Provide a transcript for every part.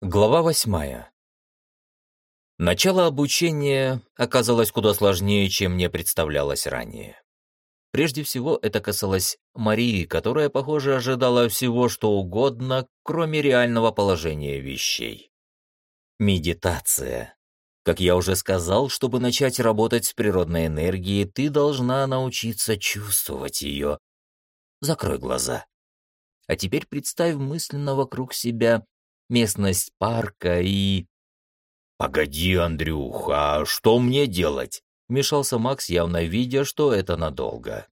Глава восьмая. Начало обучения оказалось куда сложнее, чем мне представлялось ранее. Прежде всего, это касалось Марии, которая, похоже, ожидала всего, что угодно, кроме реального положения вещей. Медитация. Как я уже сказал, чтобы начать работать с природной энергией, ты должна научиться чувствовать ее. Закрой глаза. А теперь представь мысленно вокруг себя местность парка и... «Погоди, Андрюха, а что мне делать?» — вмешался Макс, явно видя, что это надолго.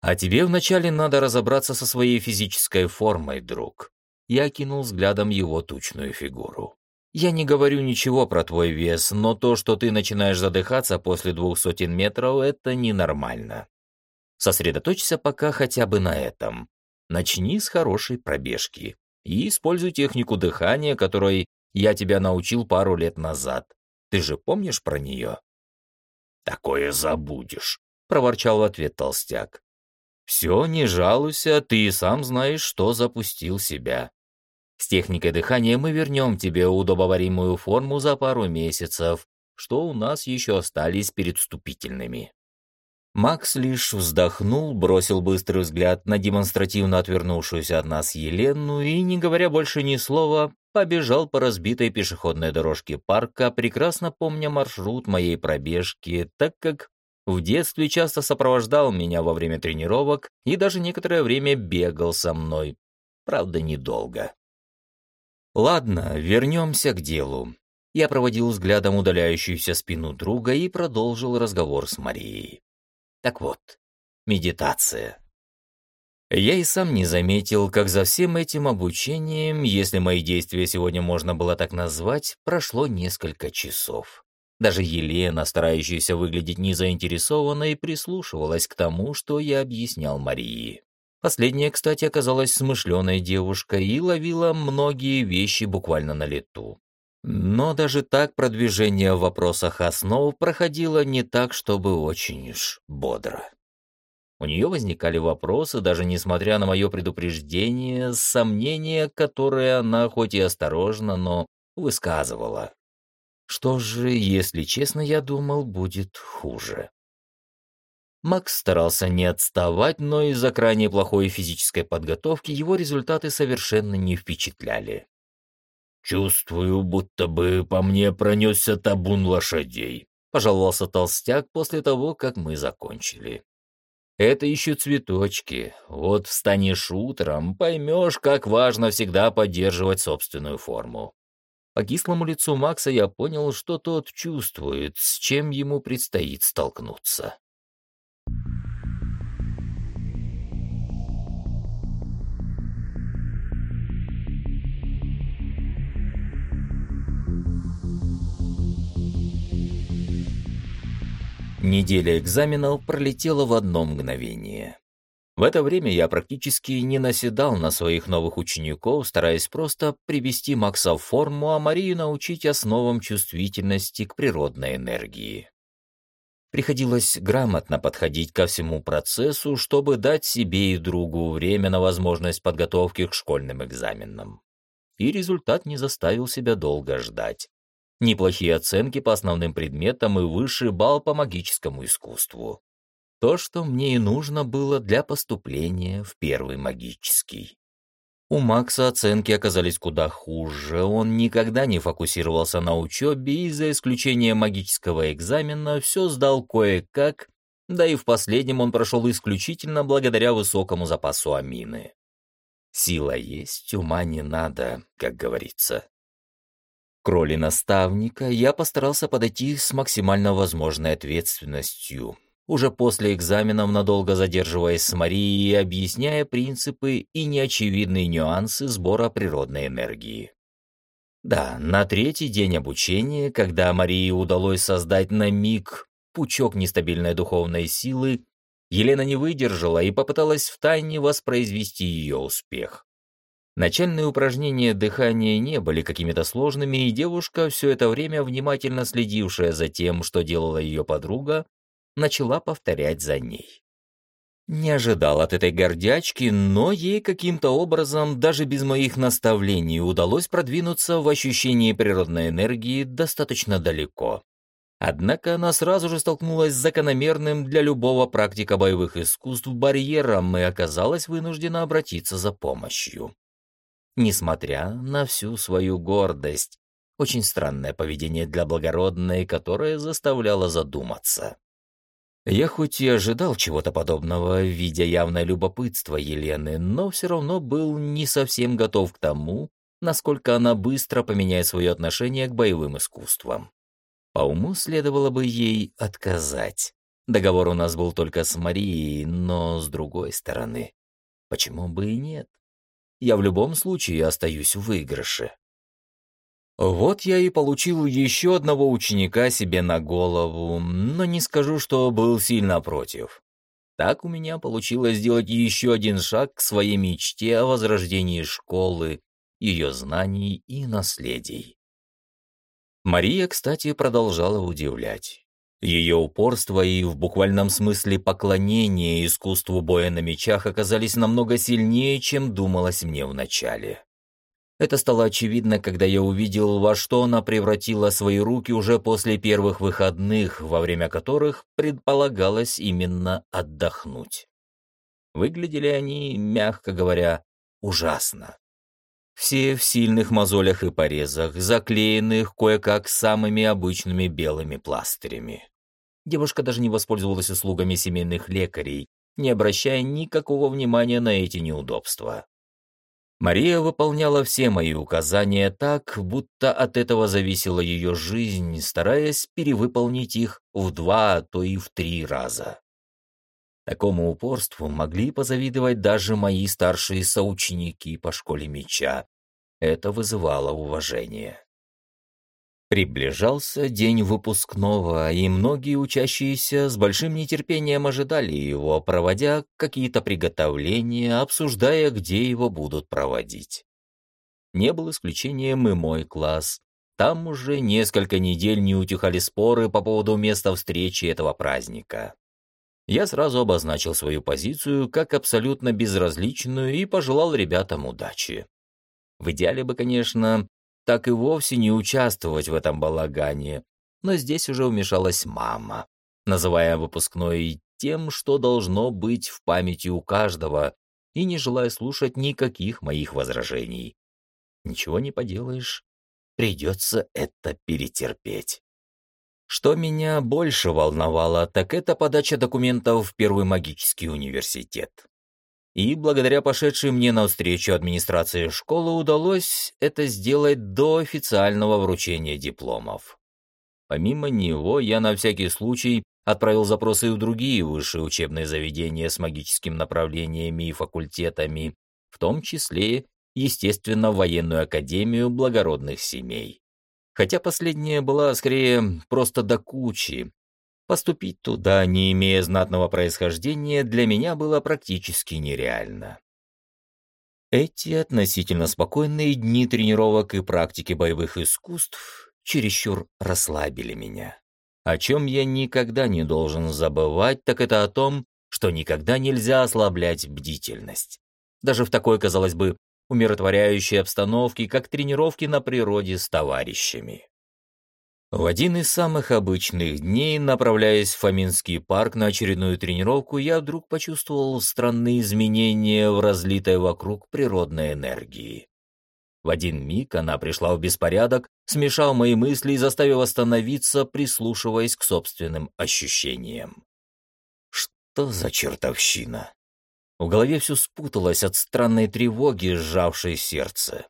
«А тебе вначале надо разобраться со своей физической формой, друг». Я кинул взглядом его тучную фигуру. «Я не говорю ничего про твой вес, но то, что ты начинаешь задыхаться после двух сотен метров, это ненормально. Сосредоточься пока хотя бы на этом. Начни с хорошей пробежки и используй технику дыхания, которой я тебя научил пару лет назад. Ты же помнишь про нее?» «Такое забудешь», — проворчал в ответ толстяк. «Все, не жалуйся, ты и сам знаешь, что запустил себя. С техникой дыхания мы вернем тебе удобоваримую форму за пару месяцев, что у нас еще остались перед вступительными». Макс лишь вздохнул, бросил быстрый взгляд на демонстративно отвернувшуюся от нас Елену и, не говоря больше ни слова, побежал по разбитой пешеходной дорожке парка, прекрасно помня маршрут моей пробежки, так как в детстве часто сопровождал меня во время тренировок и даже некоторое время бегал со мной. Правда, недолго. Ладно, вернемся к делу. Я проводил взглядом удаляющуюся спину друга и продолжил разговор с Марией. Так вот, медитация. Я и сам не заметил, как за всем этим обучением, если мои действия сегодня можно было так назвать, прошло несколько часов. Даже Елена, старающаяся выглядеть незаинтересованной, прислушивалась к тому, что я объяснял Марии. Последняя, кстати, оказалась смышленой девушкой и ловила многие вещи буквально на лету. Но даже так продвижение в вопросах основ проходило не так, чтобы очень уж бодро. У нее возникали вопросы, даже несмотря на мое предупреждение, сомнения, которые она хоть и осторожно, но высказывала. Что же, если честно, я думал, будет хуже. Макс старался не отставать, но из-за крайне плохой физической подготовки его результаты совершенно не впечатляли. «Чувствую, будто бы по мне пронесся табун лошадей», — пожаловался толстяк после того, как мы закончили. «Это еще цветочки. Вот встанешь утром, поймешь, как важно всегда поддерживать собственную форму». По кислому лицу Макса я понял, что тот чувствует, с чем ему предстоит столкнуться. Неделя экзаменов пролетела в одно мгновение. В это время я практически не наседал на своих новых учеников, стараясь просто привести Макса в форму, а Марию научить основам чувствительности к природной энергии. Приходилось грамотно подходить ко всему процессу, чтобы дать себе и другу время на возможность подготовки к школьным экзаменам. И результат не заставил себя долго ждать неплохие оценки по основным предметам и высший балл по магическому искусству. То, что мне и нужно было для поступления в первый магический. У Макса оценки оказались куда хуже, он никогда не фокусировался на учебе и, за исключением магического экзамена, все сдал кое-как, да и в последнем он прошел исключительно благодаря высокому запасу амины. Сила есть, ума не надо, как говорится. К роли наставника я постарался подойти с максимально возможной ответственностью, уже после экзаменов надолго задерживаясь с Марией и объясняя принципы и неочевидные нюансы сбора природной энергии. Да, на третий день обучения, когда Марии удалось создать на миг пучок нестабильной духовной силы, Елена не выдержала и попыталась втайне воспроизвести ее успех. Начальные упражнения дыхания не были какими-то сложными, и девушка, все это время внимательно следившая за тем, что делала ее подруга, начала повторять за ней. Не ожидал от этой гордячки, но ей каким-то образом, даже без моих наставлений, удалось продвинуться в ощущении природной энергии достаточно далеко. Однако она сразу же столкнулась с закономерным для любого практика боевых искусств барьером и оказалась вынуждена обратиться за помощью. Несмотря на всю свою гордость, очень странное поведение для благородной, которое заставляло задуматься. Я хоть и ожидал чего-то подобного, видя явное любопытство Елены, но все равно был не совсем готов к тому, насколько она быстро поменяет свое отношение к боевым искусствам. По уму следовало бы ей отказать. Договор у нас был только с Марией, но с другой стороны, почему бы и нет? Я в любом случае остаюсь в выигрыше. Вот я и получил еще одного ученика себе на голову, но не скажу, что был сильно против. Так у меня получилось сделать еще один шаг к своей мечте о возрождении школы, ее знаний и наследий. Мария, кстати, продолжала удивлять. Ее упорство и в буквальном смысле поклонение искусству боя на мечах оказались намного сильнее, чем думалось мне вначале. Это стало очевидно, когда я увидел, во что она превратила свои руки уже после первых выходных, во время которых предполагалось именно отдохнуть. Выглядели они, мягко говоря, ужасно. Все в сильных мозолях и порезах, заклеенных кое-как самыми обычными белыми пластырями. Девушка даже не воспользовалась услугами семейных лекарей, не обращая никакого внимания на эти неудобства. Мария выполняла все мои указания так, будто от этого зависела ее жизнь, стараясь перевыполнить их в два, а то и в три раза. Такому упорству могли позавидовать даже мои старшие соученики по школе меча. Это вызывало уважение. Приближался день выпускного, и многие учащиеся с большим нетерпением ожидали его, проводя какие-то приготовления, обсуждая, где его будут проводить. Не был исключением и мой класс. Там уже несколько недель не утихали споры по поводу места встречи этого праздника. Я сразу обозначил свою позицию как абсолютно безразличную и пожелал ребятам удачи. В идеале бы, конечно, так и вовсе не участвовать в этом балагане. Но здесь уже вмешалась мама, называя выпускной тем, что должно быть в памяти у каждого, и не желая слушать никаких моих возражений. Ничего не поделаешь, придется это перетерпеть. Что меня больше волновало, так это подача документов в Первый магический университет и благодаря пошедшей мне навстречу администрации школы удалось это сделать до официального вручения дипломов. Помимо него я на всякий случай отправил запросы и в другие высшие учебные заведения с магическим направлениями и факультетами, в том числе, естественно, военную академию благородных семей. Хотя последняя была скорее просто до кучи, Поступить туда, не имея знатного происхождения, для меня было практически нереально. Эти относительно спокойные дни тренировок и практики боевых искусств чересчур расслабили меня. О чем я никогда не должен забывать, так это о том, что никогда нельзя ослаблять бдительность. Даже в такой, казалось бы, умиротворяющей обстановке, как тренировки на природе с товарищами. В один из самых обычных дней, направляясь в Фоминский парк на очередную тренировку, я вдруг почувствовал странные изменения в разлитой вокруг природной энергии. В один миг она пришла в беспорядок, смешав мои мысли и заставив остановиться, прислушиваясь к собственным ощущениям. Что за чертовщина? В голове все спуталось от странной тревоги, сжавшей сердце.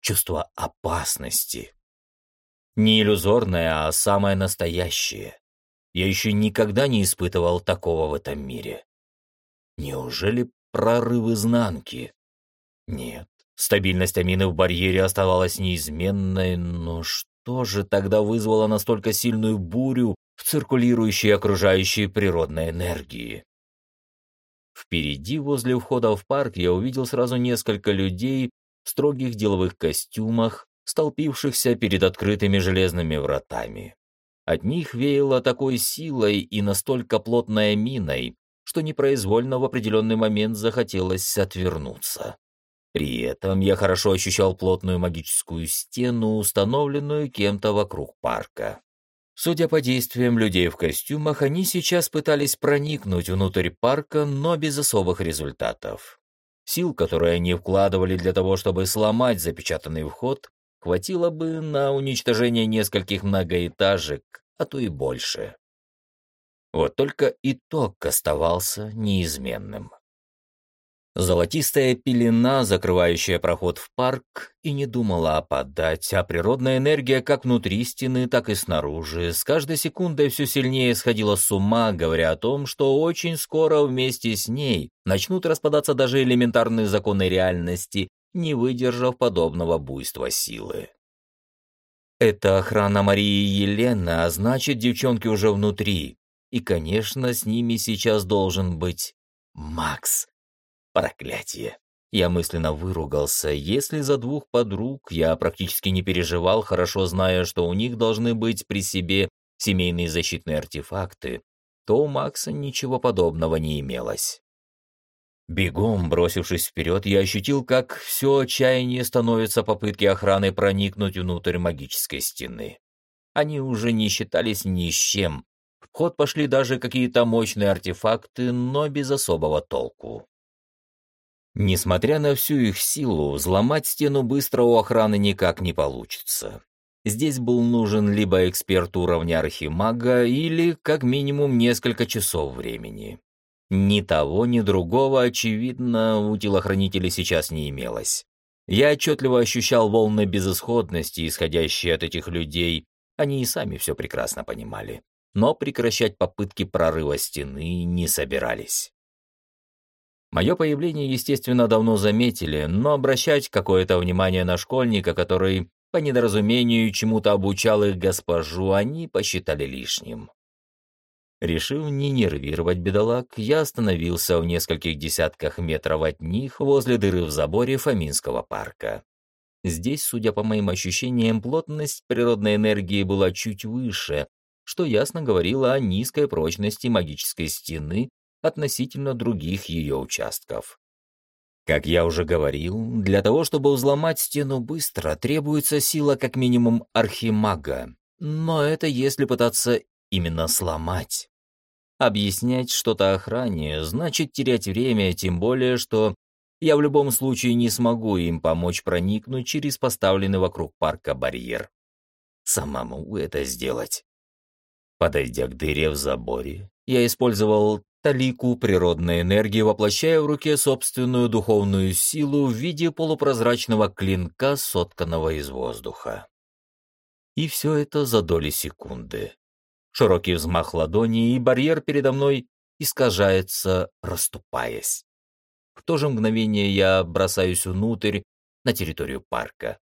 Чувство опасности, не иллюзорное, а самое настоящее. Я еще никогда не испытывал такого в этом мире. Неужели прорыв изнанки? Нет, стабильность амины в барьере оставалась неизменной, но что же тогда вызвало настолько сильную бурю в циркулирующей окружающей природной энергии? Впереди, возле входа в парк, я увидел сразу несколько людей в строгих деловых костюмах, столпившихся перед открытыми железными вратами. От них веяло такой силой и настолько плотной миной, что непроизвольно в определенный момент захотелось отвернуться. При этом я хорошо ощущал плотную магическую стену, установленную кем-то вокруг парка. Судя по действиям людей в костюмах, они сейчас пытались проникнуть внутрь парка, но без особых результатов. Сил, которые они вкладывали для того, чтобы сломать запечатанный вход, хватило бы на уничтожение нескольких многоэтажек, а то и больше. Вот только итог оставался неизменным. Золотистая пелена, закрывающая проход в парк, и не думала опадать, а природная энергия как внутри стены, так и снаружи с каждой секундой все сильнее сходила с ума, говоря о том, что очень скоро вместе с ней начнут распадаться даже элементарные законы реальности, не выдержав подобного буйства силы. Это охрана Марии и Елены, а значит, девчонки уже внутри. И, конечно, с ними сейчас должен быть Макс. Проклятие. Я мысленно выругался. Если за двух подруг я практически не переживал, хорошо зная, что у них должны быть при себе семейные защитные артефакты, то у Макса ничего подобного не имелось. Бегом, бросившись вперед, я ощутил, как все отчаяние становится попытки охраны проникнуть внутрь магической стены. Они уже не считались ни с чем. В ход пошли даже какие-то мощные артефакты, но без особого толку. Несмотря на всю их силу, взломать стену быстро у охраны никак не получится. Здесь был нужен либо эксперт уровня архимага, или как минимум несколько часов времени. Ни того, ни другого, очевидно, у телохранителей сейчас не имелось. Я отчетливо ощущал волны безысходности, исходящие от этих людей. Они и сами все прекрасно понимали. Но прекращать попытки прорыва стены не собирались. Мое появление, естественно, давно заметили, но обращать какое-то внимание на школьника, который по недоразумению чему-то обучал их госпожу, они посчитали лишним. Решив не нервировать бедолаг, я остановился в нескольких десятках метров от них возле дыры в заборе Фоминского парка. Здесь, судя по моим ощущениям, плотность природной энергии была чуть выше, что ясно говорило о низкой прочности магической стены относительно других ее участков. Как я уже говорил, для того, чтобы взломать стену быстро, требуется сила как минимум архимага, но это если пытаться именно сломать. Объяснять что-то охране значит терять время, тем более, что я в любом случае не смогу им помочь проникнуть через поставленный вокруг парка барьер. Самому это сделать. Подойдя к дыре в заборе, я использовал талику природной энергии, воплощая в руке собственную духовную силу в виде полупрозрачного клинка, сотканного из воздуха. И все это за доли секунды. Широкий взмах ладони, и барьер передо мной искажается, расступаясь. В то же мгновение я бросаюсь внутрь, на территорию парка.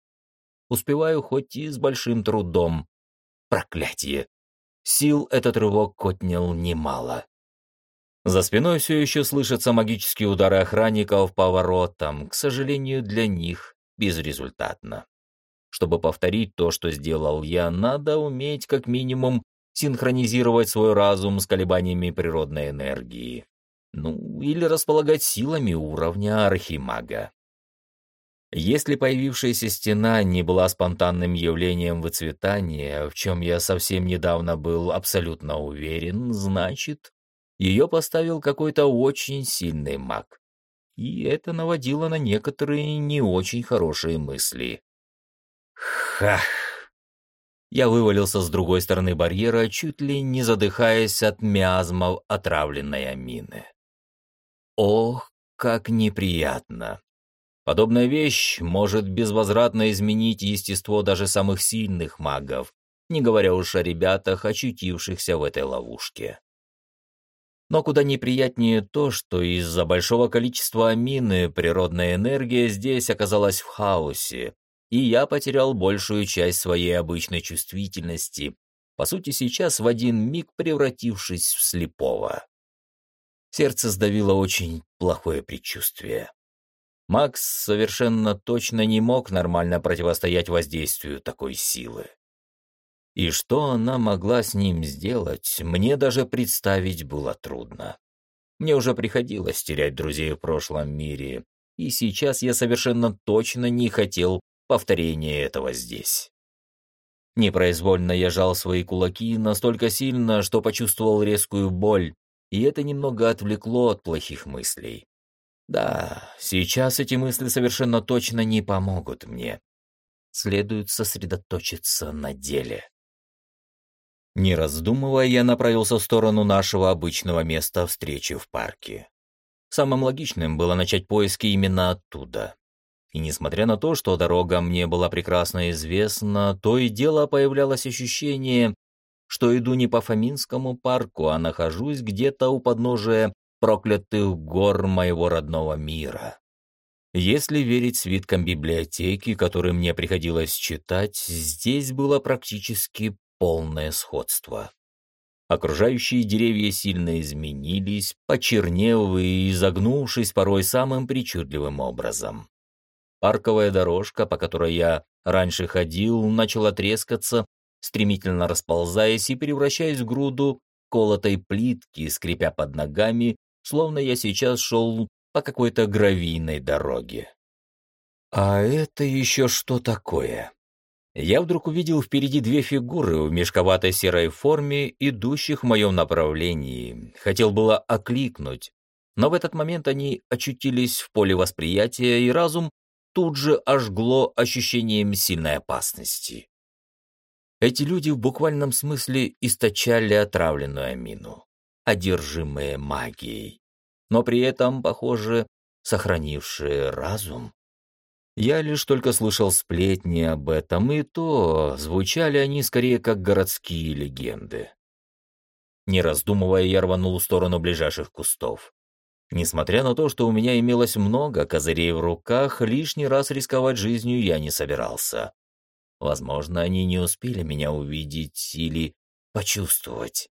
Успеваю хоть и с большим трудом. Проклятие! Сил этот рывок отнял немало. За спиной все еще слышатся магические удары охранников по воротам, к сожалению, для них безрезультатно. Чтобы повторить то, что сделал я, надо уметь как минимум синхронизировать свой разум с колебаниями природной энергии. Ну, или располагать силами уровня архимага. Если появившаяся стена не была спонтанным явлением выцветания, в чем я совсем недавно был абсолютно уверен, значит, ее поставил какой-то очень сильный маг. И это наводило на некоторые не очень хорошие мысли. Хах! Я вывалился с другой стороны барьера, чуть ли не задыхаясь от миазмов отравленной амины. Ох, как неприятно! Подобная вещь может безвозвратно изменить естество даже самых сильных магов, не говоря уж о ребятах, очутившихся в этой ловушке. Но куда неприятнее то, что из-за большого количества амины природная энергия здесь оказалась в хаосе, и я потерял большую часть своей обычной чувствительности, по сути сейчас в один миг превратившись в слепого. Сердце сдавило очень плохое предчувствие. Макс совершенно точно не мог нормально противостоять воздействию такой силы. И что она могла с ним сделать, мне даже представить было трудно. Мне уже приходилось терять друзей в прошлом мире, и сейчас я совершенно точно не хотел повторения этого здесь. Непроизвольно я жал свои кулаки настолько сильно, что почувствовал резкую боль, и это немного отвлекло от плохих мыслей. Да, сейчас эти мысли совершенно точно не помогут мне. Следует сосредоточиться на деле. Не раздумывая, я направился в сторону нашего обычного места встречи в парке. Самым логичным было начать поиски именно оттуда. И несмотря на то, что дорога мне была прекрасно известна, то и дело появлялось ощущение, что иду не по Фоминскому парку, а нахожусь где-то у подножия проклятых гор моего родного мира. Если верить свиткам библиотеки, которые мне приходилось читать, здесь было практически полное сходство. Окружающие деревья сильно изменились, почернев и изогнувшись порой самым причудливым образом. Парковая дорожка, по которой я раньше ходил, начала трескаться, стремительно расползаясь и превращаясь в груду колотой плитки, скрипя под ногами, словно я сейчас шел по какой-то гравийной дороге. А это еще что такое? Я вдруг увидел впереди две фигуры в мешковатой серой форме, идущих в моем направлении. Хотел было окликнуть, но в этот момент они очутились в поле восприятия, и разум тут же ожгло ощущением сильной опасности. Эти люди в буквальном смысле источали отравленную амину, одержимые магией, но при этом, похоже, сохранившие разум. Я лишь только слышал сплетни об этом, и то звучали они скорее как городские легенды. Не раздумывая, я рванул в сторону ближайших кустов. Несмотря на то, что у меня имелось много козырей в руках, лишний раз рисковать жизнью я не собирался. Возможно, они не успели меня увидеть или почувствовать.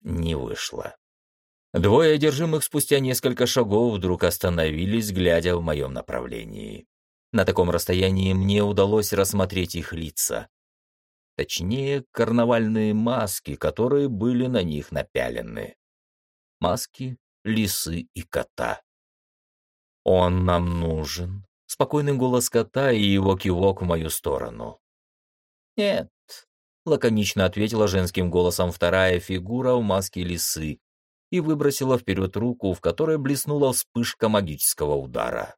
Не вышло. Двое одержимых спустя несколько шагов вдруг остановились, глядя в моем направлении. На таком расстоянии мне удалось рассмотреть их лица. Точнее, карнавальные маски, которые были на них напялены. Маски лисы и кота. «Он нам нужен», — спокойный голос кота и его кивок в мою сторону. «Нет», — лаконично ответила женским голосом вторая фигура в маске лисы, и выбросила вперед руку, в которой блеснула вспышка магического удара.